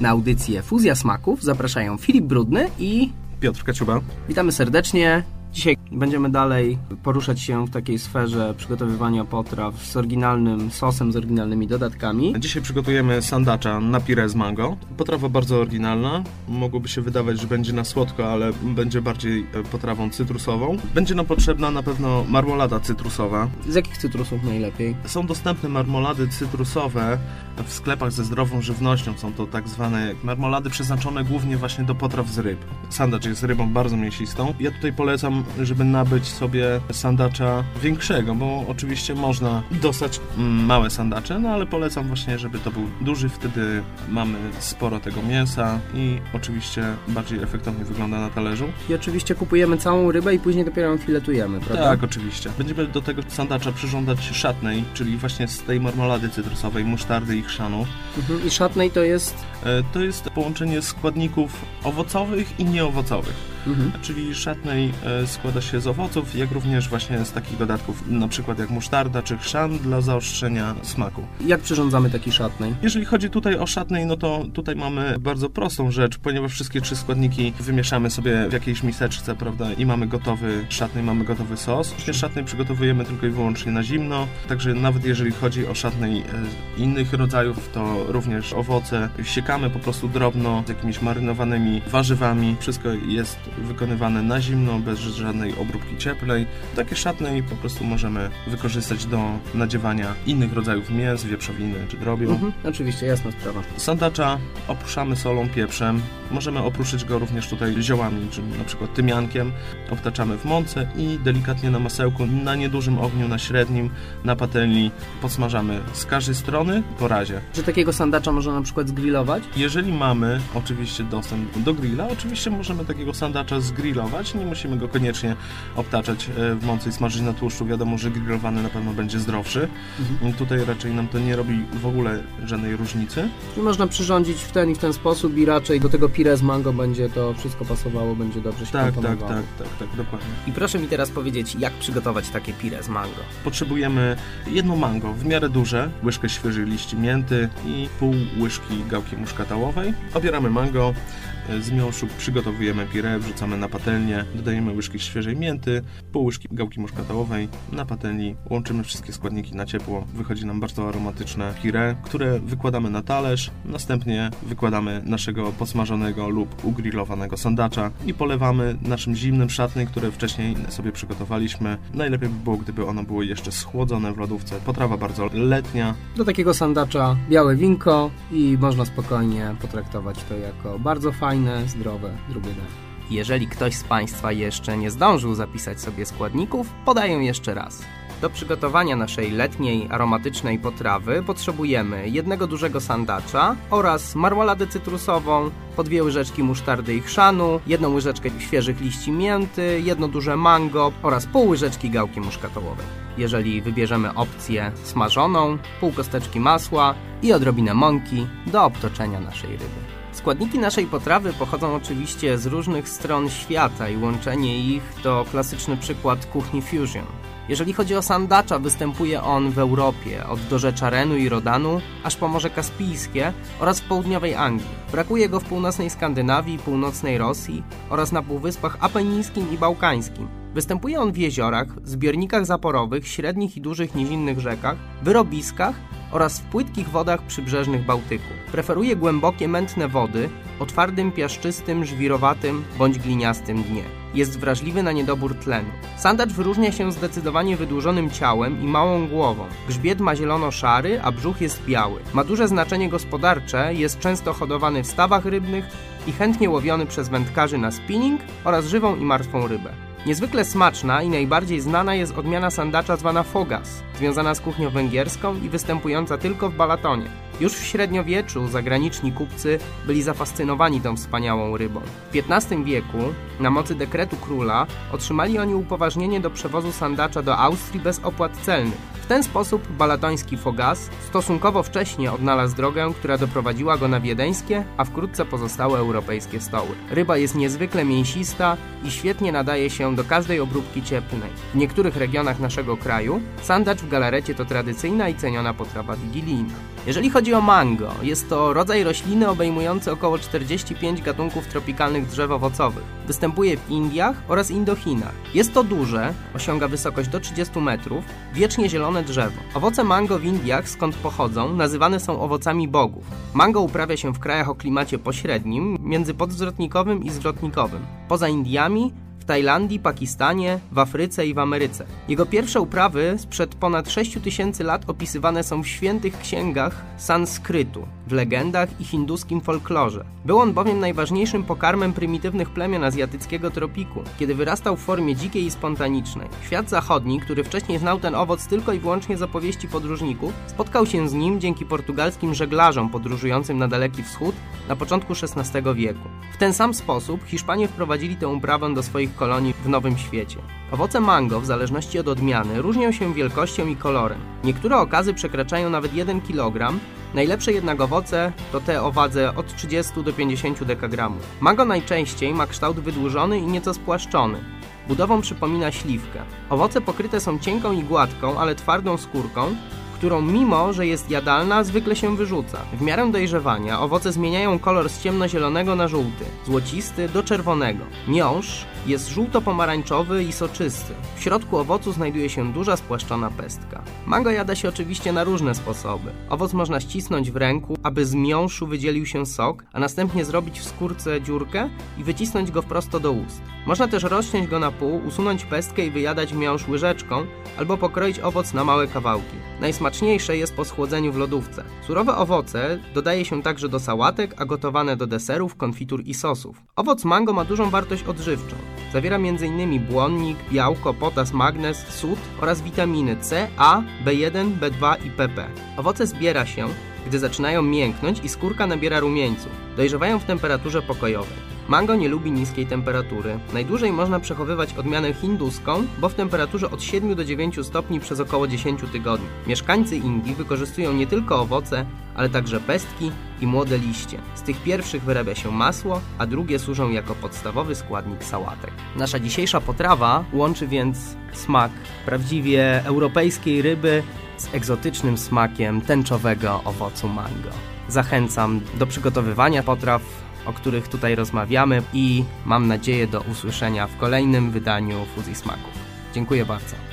Na audycję Fuzja Smaków zapraszają Filip Brudny i Piotr Kaciuba. Witamy serdecznie. Dzisiaj będziemy dalej poruszać się w takiej sferze przygotowywania potraw z oryginalnym sosem, z oryginalnymi dodatkami. Dzisiaj przygotujemy sandacza na pire z mango. Potrawa bardzo oryginalna. Mogłoby się wydawać, że będzie na słodko, ale będzie bardziej e, potrawą cytrusową. Będzie nam potrzebna na pewno marmolada cytrusowa. Z jakich cytrusów najlepiej? Są dostępne marmolady cytrusowe w sklepach ze zdrową żywnością. Są to tak zwane marmolady przeznaczone głównie właśnie do potraw z ryb. Sandacz jest rybą bardzo mięsistą. Ja tutaj polecam żeby nabyć sobie sandacza większego, bo oczywiście można dostać małe sandacze, no ale polecam właśnie, żeby to był duży, wtedy mamy sporo tego mięsa i oczywiście bardziej efektownie wygląda na talerzu. I oczywiście kupujemy całą rybę i później dopiero ją filetujemy, prawda? Tak, oczywiście. Będziemy do tego sandacza przyrządzać szatnej, czyli właśnie z tej marmolady cytrusowej, musztardy i chrzanu. Mhm. I szatnej to jest? E, to jest połączenie składników owocowych i nieowocowych. Mhm. Czyli szatnej e, składa się z owoców, jak również właśnie z takich dodatków, na przykład jak musztarda czy chrzan dla zaostrzenia smaku. Jak przyrządzamy taki szatnej? Jeżeli chodzi tutaj o szatnej, no to tutaj mamy bardzo prostą rzecz, ponieważ wszystkie trzy składniki wymieszamy sobie w jakiejś miseczce, prawda, i mamy gotowy szatnej, mamy gotowy sos. Szatnej przygotowujemy tylko i wyłącznie na zimno, także nawet jeżeli chodzi o szatnej e, innych rodzajów, to również owoce siekamy po prostu drobno z jakimiś marynowanymi warzywami. Wszystko jest wykonywane na zimno, bez żadnej obróbki cieplej. Takie szatne i po prostu możemy wykorzystać do nadziewania innych rodzajów mięs, wieprzowiny czy drobiu. Mhm, oczywiście, jasna sprawa. Sandacza opruszamy solą, pieprzem. Możemy opruszyć go również tutaj ziołami, czyli na przykład tymiankiem. Obtaczamy w mące i delikatnie na masełku, na niedużym ogniu, na średnim, na patelni podsmażamy z każdej strony po razie. Czy takiego sandacza można na przykład zgrillować? Jeżeli mamy oczywiście dostęp do grilla, oczywiście możemy takiego sandacza wystarcza zgrillować, nie musimy go koniecznie obtaczać e, w mocy i smażyć na tłuszczu, wiadomo, że grillowany na pewno będzie zdrowszy. Mhm. Tutaj raczej nam to nie robi w ogóle żadnej różnicy. I można przyrządzić w ten i w ten sposób i raczej do tego pire z mango będzie to wszystko pasowało, będzie dobrze się tak, tak, tak, tak, tak, dokładnie. I proszę mi teraz powiedzieć, jak przygotować takie pire z mango? Potrzebujemy jedno mango, w miarę duże, łyżkę świeżych liści mięty i pół łyżki gałki muszkatałowej. Obieramy mango, z miąższu przygotowujemy pire, wrzucamy na patelnię, dodajemy łyżki świeżej mięty, pół łyżki gałki muszkatałowej, na patelni łączymy wszystkie składniki na ciepło, wychodzi nam bardzo aromatyczne pire, które wykładamy na talerz, następnie wykładamy naszego posmażonego lub ugrillowanego sandacza i polewamy naszym zimnym szatnym, które wcześniej sobie przygotowaliśmy. Najlepiej by było, gdyby ono było jeszcze schłodzone w lodówce. Potrawa bardzo letnia. Do takiego sandacza białe winko i można spokojnie potraktować to jako bardzo fajne, zdrowe drugie danie. Jeżeli ktoś z Państwa jeszcze nie zdążył zapisać sobie składników, podaję jeszcze raz. Do przygotowania naszej letniej, aromatycznej potrawy potrzebujemy jednego dużego sandacza oraz marmoladę cytrusową, po dwie łyżeczki musztardy i chrzanu, jedną łyżeczkę świeżych liści mięty, jedno duże mango oraz pół łyżeczki gałki muszkatołowej. Jeżeli wybierzemy opcję smażoną, pół kosteczki masła i odrobinę mąki do obtoczenia naszej ryby. Składniki naszej potrawy pochodzą oczywiście z różnych stron świata i łączenie ich to klasyczny przykład kuchni fusion. Jeżeli chodzi o sandacza, występuje on w Europie, od dorzecza Renu i Rodanu, aż po Morze Kaspijskie oraz w południowej Anglii. Brakuje go w północnej Skandynawii, północnej Rosji oraz na półwyspach apenińskim i bałkańskim. Występuje on w jeziorach, zbiornikach zaporowych, średnich i dużych nizinnych rzekach, wyrobiskach oraz w płytkich wodach przybrzeżnych Bałtyku. Preferuje głębokie, mętne wody o twardym, piaszczystym, żwirowatym bądź gliniastym dnie. Jest wrażliwy na niedobór tlenu. Sandacz wyróżnia się zdecydowanie wydłużonym ciałem i małą głową. Grzbiet ma zielono-szary, a brzuch jest biały. Ma duże znaczenie gospodarcze, jest często hodowany w stawach rybnych i chętnie łowiony przez wędkarzy na spinning oraz żywą i martwą rybę. Niezwykle smaczna i najbardziej znana jest odmiana sandacza zwana fogas, związana z kuchnią węgierską i występująca tylko w Balatonie. Już w średniowieczu zagraniczni kupcy byli zafascynowani tą wspaniałą rybą. W XV wieku, na mocy dekretu króla, otrzymali oni upoważnienie do przewozu sandacza do Austrii bez opłat celnych. W ten sposób balatoński fogas stosunkowo wcześnie odnalazł drogę, która doprowadziła go na wiedeńskie, a wkrótce pozostałe europejskie stoły. Ryba jest niezwykle mięsista i świetnie nadaje się do każdej obróbki cieplnej. W niektórych regionach naszego kraju sandacz w galarecie to tradycyjna i ceniona potrawa wigilijna. Jeżeli chodzi o mango, jest to rodzaj rośliny obejmujący około 45 gatunków tropikalnych drzew owocowych. Występuje w Indiach oraz Indochinach. Jest to duże, osiąga wysokość do 30 metrów, wiecznie zielone drzewo. Owoce mango w Indiach, skąd pochodzą, nazywane są owocami bogów. Mango uprawia się w krajach o klimacie pośrednim, między podzwrotnikowym i zwrotnikowym. Poza Indiami Tajlandii, Pakistanie, w Afryce i w Ameryce. Jego pierwsze uprawy sprzed ponad 6 tysięcy lat opisywane są w świętych księgach sanskrytu, w legendach i hinduskim folklorze. Był on bowiem najważniejszym pokarmem prymitywnych plemion azjatyckiego tropiku, kiedy wyrastał w formie dzikiej i spontanicznej. Świat zachodni, który wcześniej znał ten owoc tylko i wyłącznie z opowieści podróżników, spotkał się z nim dzięki portugalskim żeglarzom podróżującym na Daleki Wschód na początku XVI wieku. W ten sam sposób Hiszpanie wprowadzili tę uprawę do swoich kolonii w Nowym Świecie. Owoce mango, w zależności od odmiany, różnią się wielkością i kolorem. Niektóre okazy przekraczają nawet 1 kg, najlepsze jednak owoce to te o wadze od 30 do 50 dekagramów. Mango najczęściej ma kształt wydłużony i nieco spłaszczony. Budową przypomina śliwkę. Owoce pokryte są cienką i gładką, ale twardą skórką, którą mimo, że jest jadalna, zwykle się wyrzuca. W miarę dojrzewania owoce zmieniają kolor z ciemnozielonego na żółty, złocisty do czerwonego. Miąższ jest żółto-pomarańczowy i soczysty. W środku owocu znajduje się duża spłaszczona pestka. Mango jada się oczywiście na różne sposoby. Owoc można ścisnąć w ręku, aby z miąższu wydzielił się sok, a następnie zrobić w skórce dziurkę i wycisnąć go wprost do ust. Można też rozciąć go na pół, usunąć pestkę i wyjadać miąższ łyżeczką, albo pokroić owoc na małe kawałki. Najsmaczniejsze jest po schłodzeniu w lodówce. Surowe owoce dodaje się także do sałatek, a gotowane do deserów, konfitur i sosów. Owoc mango ma dużą wartość odżywczą. Zawiera m.in. błonnik, białko, potas, magnez, sód oraz witaminy C, A, B1, B2 i PP. Owoce zbiera się, gdy zaczynają mięknąć i skórka nabiera rumieńców. Dojrzewają w temperaturze pokojowej. Mango nie lubi niskiej temperatury. Najdłużej można przechowywać odmianę hinduską, bo w temperaturze od 7 do 9 stopni przez około 10 tygodni. Mieszkańcy Indii wykorzystują nie tylko owoce, ale także pestki i młode liście. Z tych pierwszych wyrabia się masło, a drugie służą jako podstawowy składnik sałatek. Nasza dzisiejsza potrawa łączy więc smak prawdziwie europejskiej ryby z egzotycznym smakiem tęczowego owocu mango. Zachęcam do przygotowywania potraw o których tutaj rozmawiamy i mam nadzieję do usłyszenia w kolejnym wydaniu Fuzji Smaków. Dziękuję bardzo.